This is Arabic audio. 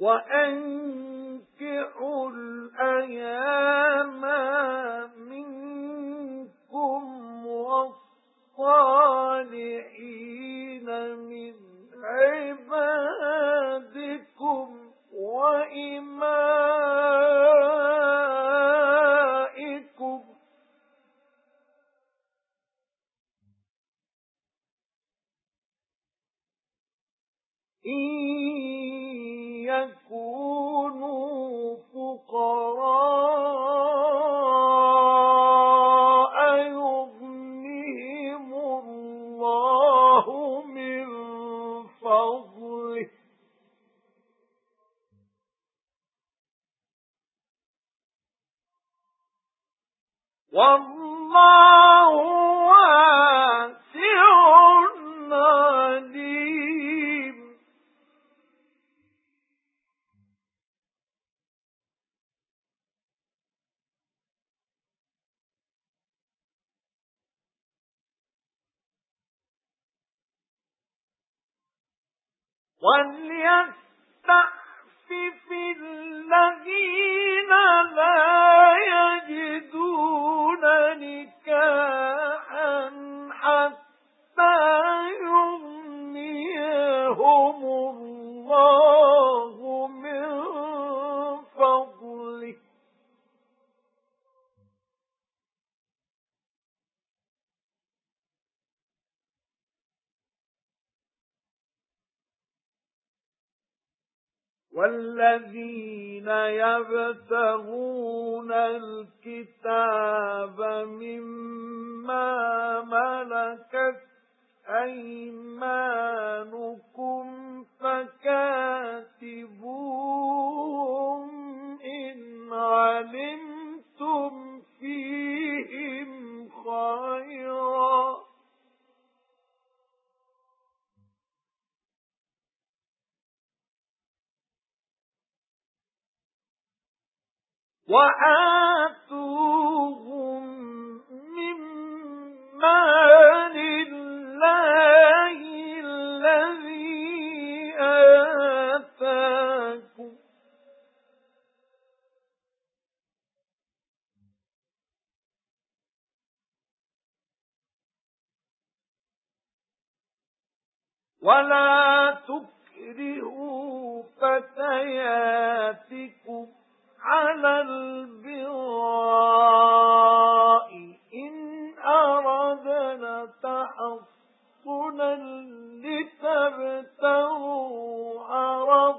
وَأَنكِحُوا الْأَيَامَ مِنكُمْ وَالصَّالِحِينَ مِنْ عِبَادِكُمْ وَإِمَائِكُمْ. إِن يَكُونُوا فُقَرَاءَ يُغْنِهِمُ اللَّهُ مِن فَضْلِهِ. وَاللَّهُ وَلْيَسْتَعْفِفِ الَّذِينَ لَا وَالَّذِينَ يَبْتَغُونَ الْكِتَابَ مِمَّا مَلَكَتْ أَيْمَانُكُمْ وَآتُوهُم مِّن مَّالِ اللَّهِ الَّذِي آتَاكُمْ. وَلَا تُكْرِهُوا حسنا لتبتغوا عرض